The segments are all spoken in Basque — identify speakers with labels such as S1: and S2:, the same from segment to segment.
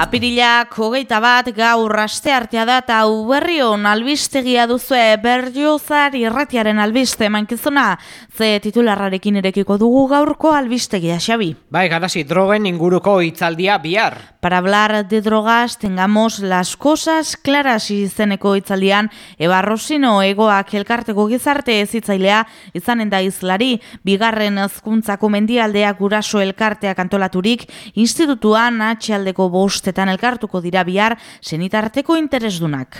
S1: Apirilak hogeita bat gaur aste artea da eta uberrion albistegia duzue berriozar irratiaren albiste mankizuna ze titularrarekin erekiko dugu gaurko albistegia xabi.
S2: Bai, garasi, drogen inguruko itzaldia bihar.
S1: Para hablar de drogas tengamos las cosas claras izeneko itzaldian Eba Rosino egoak elkarteko gizarte ezitzailea izanen da izlari bigarren ezkuntzako mendialdeak guraso elkarteak antolaturik institutuan atxaldeko bost bostetan elkartuko dira bihar senitarteko interesdunak.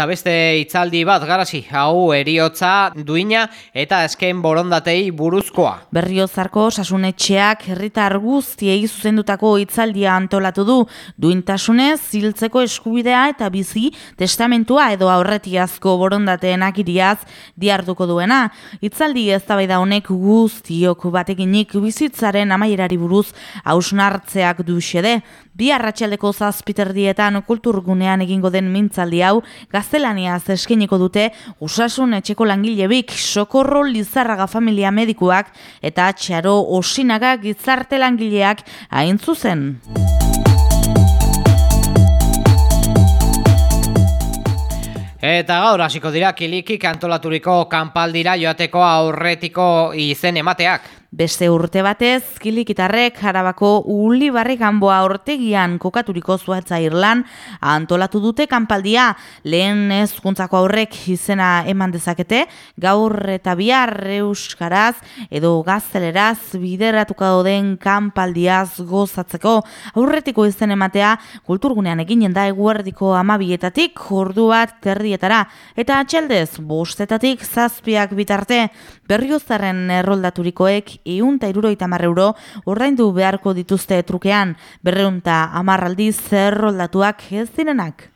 S2: Eta beste itzaldi bat garasi, hau eriotza duina eta esken borondatei buruzkoa.
S1: Berriozarko sasunetxeak herritar guztiei zuzendutako itzaldia antolatu du duintasunez ziltzeko eskubidea eta bizi testamentua edo aurretiazko borondateenak iriaz diarduko duena. Itzaldi ez da honek guztiok batekinik bizitzaren amaierari buruz hausnartzeak du xede. Bi arratsaldeko zazpiterdietan kulturgunean egingo den mintzaldi hau gaztelania zeskeniko dute usasun etxeko langilebik sokorro lizarraga familia medikuak eta txaro osinaga gizarte langileak hain zuzen.
S2: Eta gaur hasiko dira kilikik antolaturiko kanpaldira joateko aurretiko izen emateak.
S1: Beste urte batez, kilikitarrek harabako uli barri ganboa ortegian kokaturiko zuatza irlan antolatu dute kanpaldia. Lehen ezkuntzako aurrek izena eman dezakete, gaur eta bihar euskaraz edo gazteleraz bideratuka den kanpaldiaz gozatzeko. Aurretiko izen ematea kulturgunean eginen da eguerdiko amabietatik ordu bat terdietara eta atxaldez bostetatik zazpiak bitarte. Berriozaren erroldaturikoek iunta iruroita euro ordaindu beharko dituzte trukean, berreunta amarraldiz zerroldatuak ez direnak.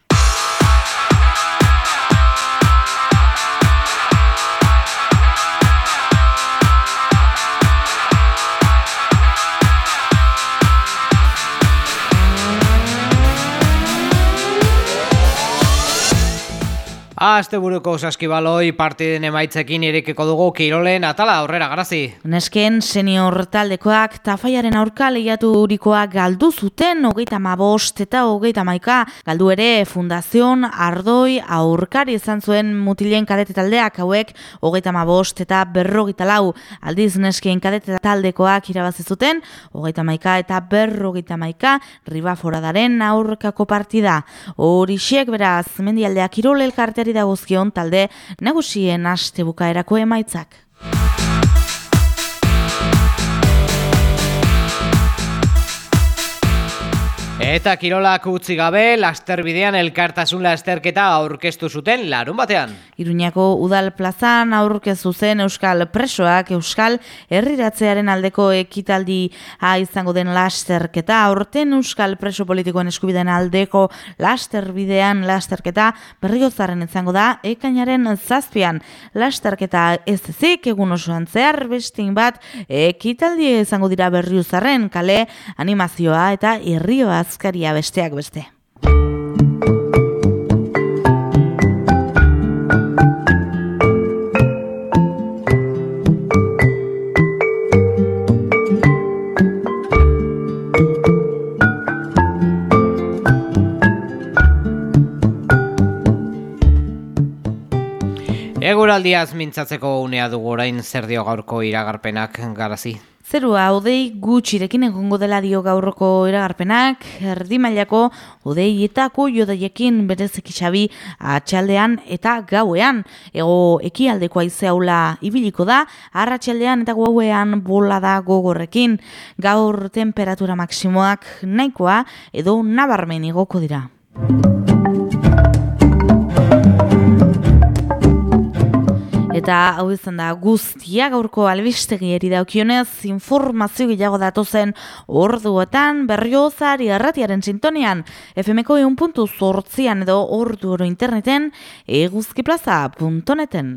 S2: Aste buruko saskibaloi partiden emaitzekin irekiko dugu Kirolen atala aurrera garazi.
S1: Nesken senior taldekoak tafaiaren aurka lehiatu galdu zuten hogeita mabost eta hogeita maika. Galdu ere fundazion ardoi aurkari izan zuen mutilen kadete taldeak hauek hogeita mabost eta berrogita lau. Aldiz nesken kadete taldekoak irabazi zuten hogeita maika eta berrogita maika ribaforadaren aurkako partida. Horixek beraz mendialdeak Kirol elkarteari dagozkion talde nagusien aste bukaerako emaitzak.
S2: Eta kirolak utzi gabe, lasterbidean elkartasun lasterketa aurkeztu zuten larun batean.
S1: Iruñako udal plazan aurkezu zen Euskal presoak Euskal herriratzearen aldeko ekitaldi izango den lasterketa. Aurten Euskal preso politikoen eskubideen aldeko lasterbidean lasterketa berriozaren izango da ekainaren zazpian. Lasterketa ez ezik egun osoan zehar bestin bat ekitaldi izango dira berriozaren kale animazioa eta irrioaz azkaria besteak beste.
S2: Eguraldiaz mintzatzeko unea dugu orain zer dio gaurko iragarpenak garazi.
S1: Zerua odei gutxirekin egongo dela dio gaurroko iragarpenak, erdi mailako odei eta jodaiekin berezeki xabi atxaldean eta gauean. Ego ekialdeko aizeaula ibiliko da, arratxaldean eta gauean bola da gogorrekin. Gaur temperatura maksimoak nahikoa edo nabarmen igoko dira. Eta hau izan da guztia gaurko albistegieri daukionez informazio gehiago datu zen orduetan berriozari erratiaren sintonian FMko eun puntu zortzian edo ordu oro interneten eguzkiplaza.neten.